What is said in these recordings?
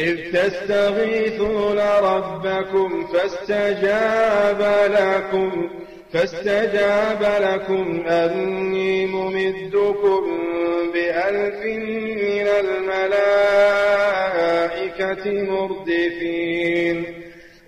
إذ تستغيثون ربكم فاستجاب لكم فاستجاب لكم أني ممدكم بألف من الملائكة مردفين.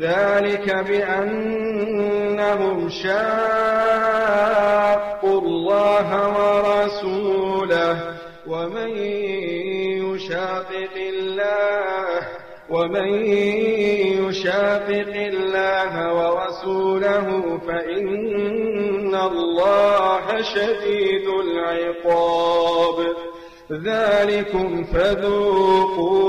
ذلك بأنهم شاقوا الله ورسوله ومن يشاقق الله ومن يشاقق الله ورسوله فإن الله شديد العقاب. ذلكم فذوقوه.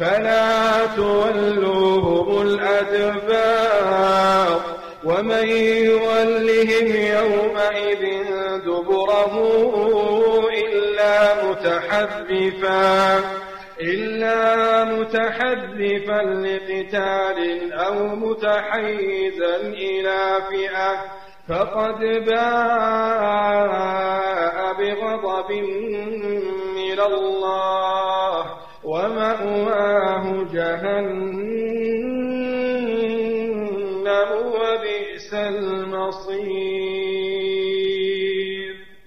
فلا تولوهم الأدبار ومن يولهم يومئذ دبره إلا متحرفا إلا متحرفا لقتال أو متحيزا إلى فئة فقد باء بغضب من الله. ومأواه جهنم وبئس المصير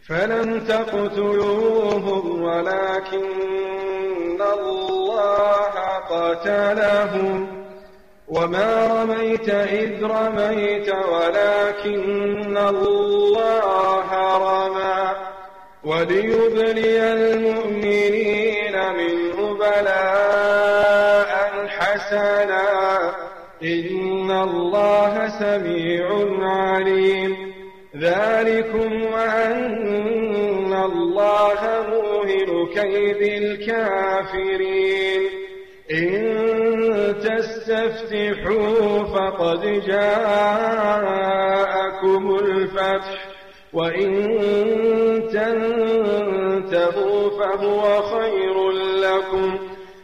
فلم تقتلوهم ولكن الله قتلهم وما رميت إذ رميت ولكن الله رمى وليبلي المؤمنين منه حسنا إن الله سميع عليم. ذلكم وأن الله موهن كيد الكافرين. إن تستفتحوا فقد جاءكم الفتح. وإن تنتهوا فهو خير لكم.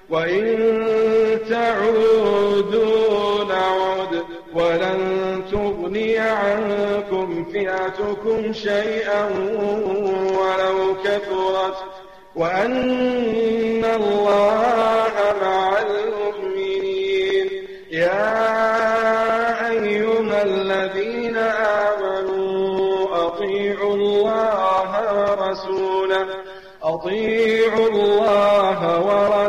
وإن تعودوا نعد ولن تغني عنكم فئتكم شيئا ولو كثرت. وأن الله مع المؤمنين. يا أيها الذين آمنوا أطيعوا الله ورسوله. أطيعوا الله ورسوله.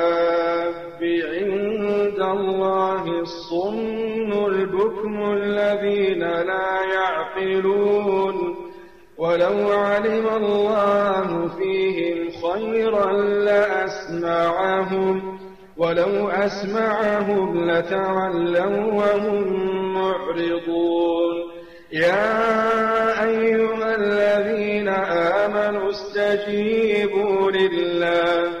الذين لا يعقلون ولو علم الله فيهم خيرا لأسمعهم ولو أسمعهم لتولوا وهم معرضون. يا أيها الذين آمنوا استجيبوا لله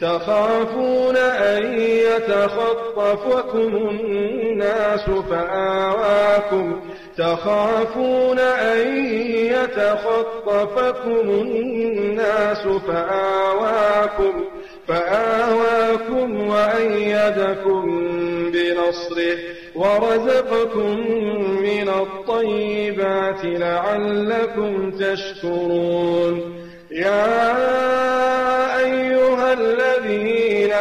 تخافون أن يتخطفكم الناس فآواكم. تخافون أن يتخطفكم الناس فآواكم. فآواكم وأيدكم بنصره ورزقكم من الطيبات لعلكم تشكرون. يا أيها الذين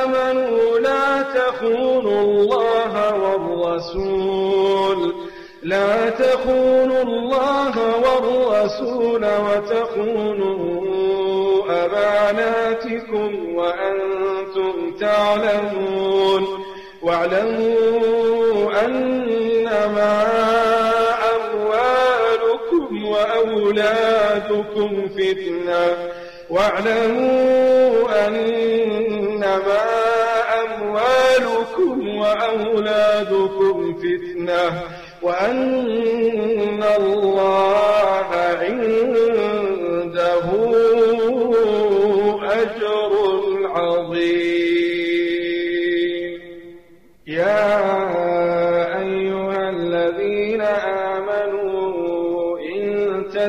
آمنوا لا تخونوا الله والرسول لا تخونوا الله والرسول وتخونوا أماناتكم وأنتم تعلمون واعلموا أنما وأولادكم فتنة واعلموا أنما أموالكم وأولادكم فتنة وأن الله عنده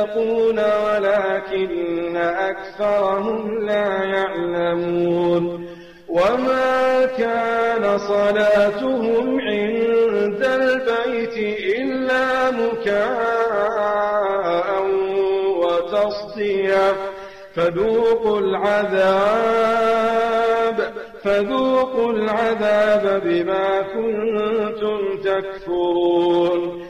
المتقون ولكن أكثرهم لا يعلمون وما كان صلاتهم عند البيت إلا مكاء وتصديا فذوقوا العذاب فذوقوا العذاب بما كنتم تكفرون.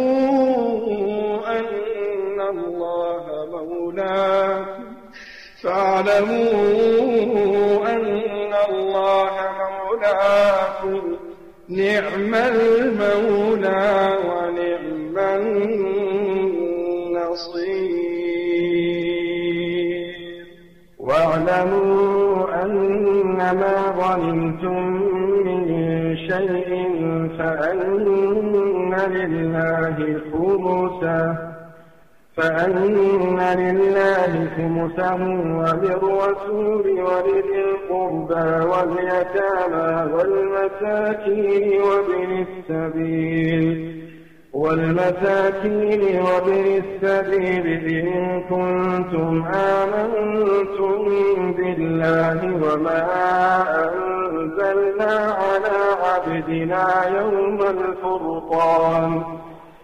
فاعلموا أن الله مولاكم. نعم المولى ونعم النصير. واعلموا أنما غنمتم من شيء فأن لله خمسه فأن لله خمسه وللرسول ولذي القربى واليتامى والمساكين وابن السبيل والمساكين وابن السبيل إن كنتم آمنتم بالله وما أنزلنا على عبدنا يوم الفرقان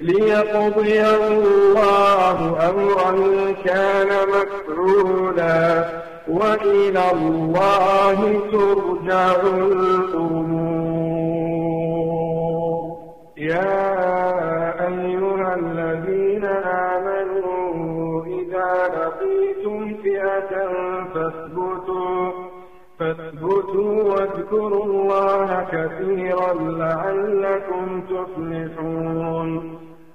ليقضي الله أمرا كان مفعولا وإلى الله ترجع الأمور. يا أيها الذين آمنوا إذا لقيتم فئة فاثبتوا فاثبتوا واذكروا الله كثيرا لعلكم تفلحون.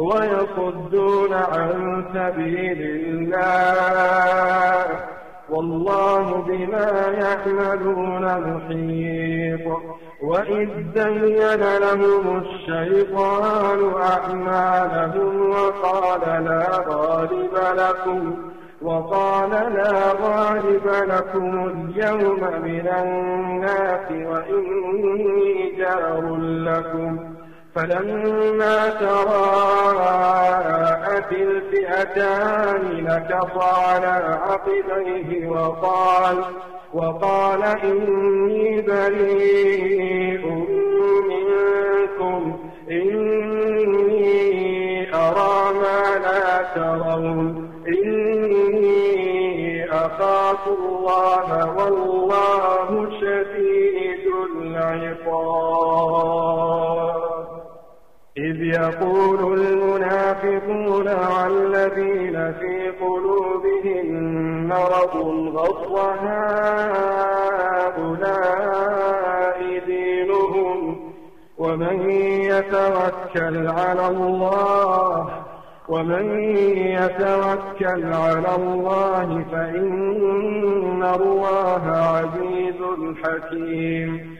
ويصدون عن سبيل الله. والله بما يعملون محيط. وإذ زين لهم الشيطان أعمالهم وقال لا غالب لكم وقال لا غالب لكم اليوم من الناس وإني جار لكم. فلما تراءت الفئتان نكص على عقبيه وقال وقال إني بريء منكم إني أرى ما لا ترون إني أخاف الله والله شديد العقاب. إذ يقول المنافقون والذين في قلوبهم مرض غض هؤلاء دينهم ومن يتوكل على الله ومن يتوكل على الله فإن الله عزيز حكيم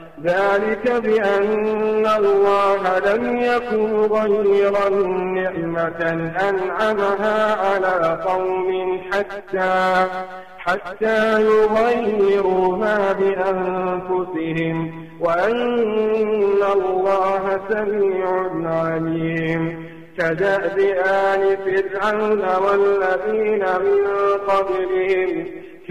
ذلك بأن الله لم يكن غير نعمة أنعمها على قوم حتى حتى يغيروا ما بأنفسهم وأن الله سميع عليم كدأب آل فرعون والذين من قبلهم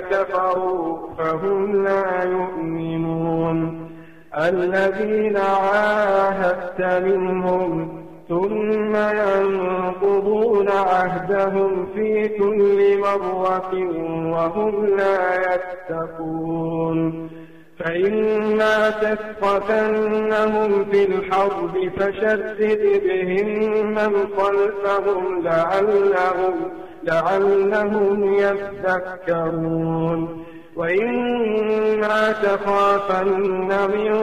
كفروا فهم لا يؤمنون. الذين عاهدت منهم ثم ينقضون عهدهم في كل مرة وهم لا يتقون. فإما تثقفنهم في الحرب فشدد بهم من خلفهم لعلهم, لعلهم يذكرون. وإما تخافن من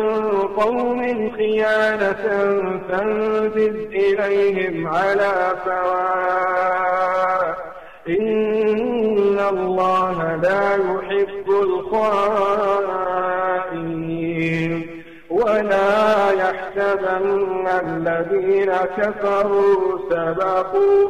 قوم خيانة فانبذ إليهم على سواء. إن الله لا يحب الخائنين. ولا يحسبن الذين كفروا سبقوا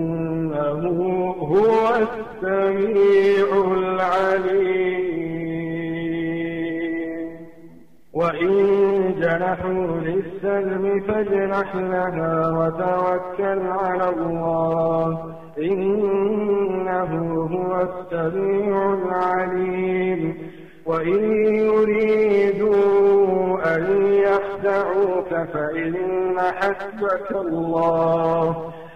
إنه هو السميع العليم وإن جنحوا للسلم فاجنح لها وتوكل على الله إنه هو السميع العليم وإن يريدوا أن يخدعوك فإن حسبك الله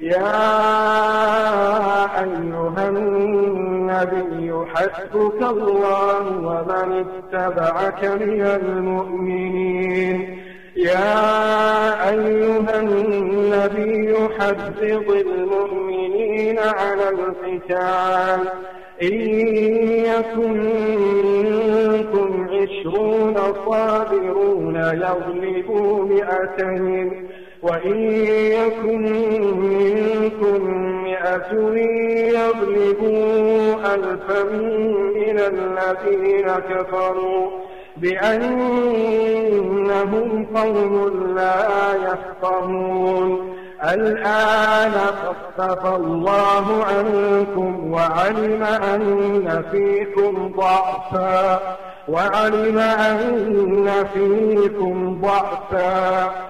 يا أيها النبي حسبك الله ومن اتبعك من المؤمنين. يا أيها النبي حذب المؤمنين على القتال. إن يكن منكم عشرون صابرون يغلبوا مئتين. وإن يكن منكم مئة يغلبوا ألفا من الذين كفروا بأنهم قوم لا يفقهون. الآن خفف الله عنكم وعلم أن فيكم ضعفا وعلم أن فيكم ضعفا.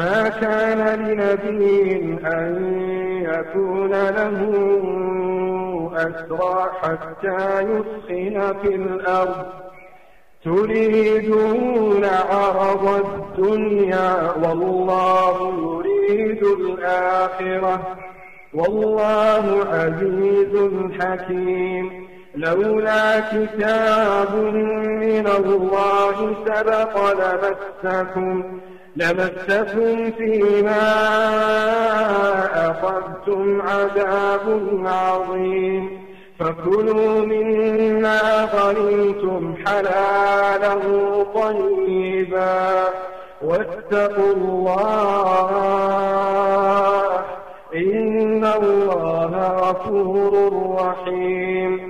ما كان لنبي أن يكون له أسرى حتى يسخن في الأرض. تريدون عرض الدنيا والله يريد الآخرة. والله عزيز حكيم. لولا كتاب من الله سبق لمسكم. لمسكم فيما أخذتم عذاب عظيم. فكلوا مما غنمتم حلالا طيبا واتقوا الله إن الله غفور رحيم.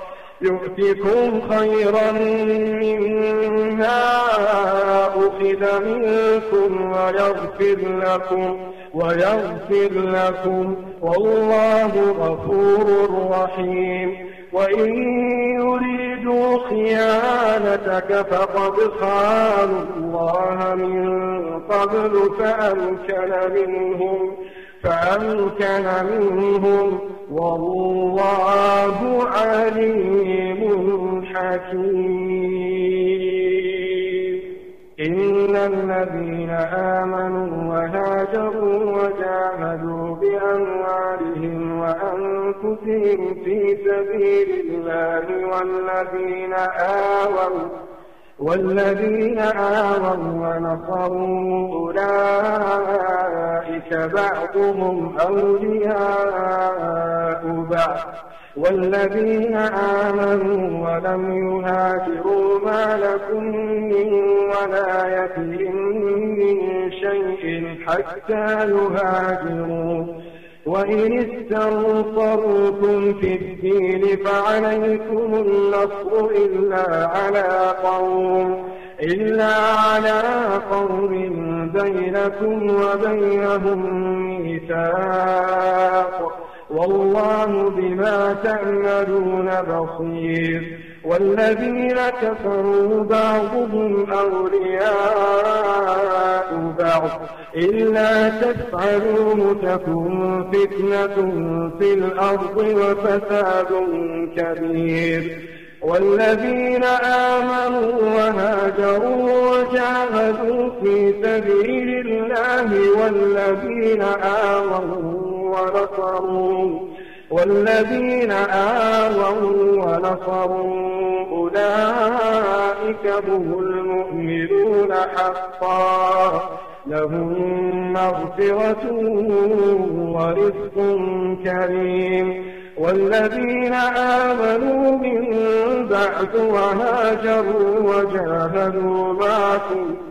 يؤتكم خيرا مما أخذ منكم ويغفر لكم ويغفر لكم. والله غفور رحيم. وإن يريدوا خيانتك فقد خانوا الله من قبل فأمكن منهم. فأمكن منهم والله عليم حكيم إن الذين آمنوا وهاجروا وجاهدوا بأموالهم وأنفسهم في سبيل الله والذين آووا والذين آووا ونصروا أولئك بعضهم أولياء بعض. والذين آمنوا ولم يهاجروا ما لكم من ولايتهم من شيء حتى يهاجروا. وإن استنصروكم في الدين فعليكم النصر إلا على قوم إلا على قوم بينكم وبينهم ميثاق. والله بما تعملون بصير. والذين كفروا بعضهم أولياء بعض. إلا تفعلوا تكن فتنة في الأرض وفساد كبير. والذين آمنوا وهاجروا والذين آمنوا ونصروا والذين آووا ونصروا أولئك هم المؤمنون حقا. لهم مغفرة ورزق كريم. والذين آمنوا من بعد وهاجروا وجاهدوا معكم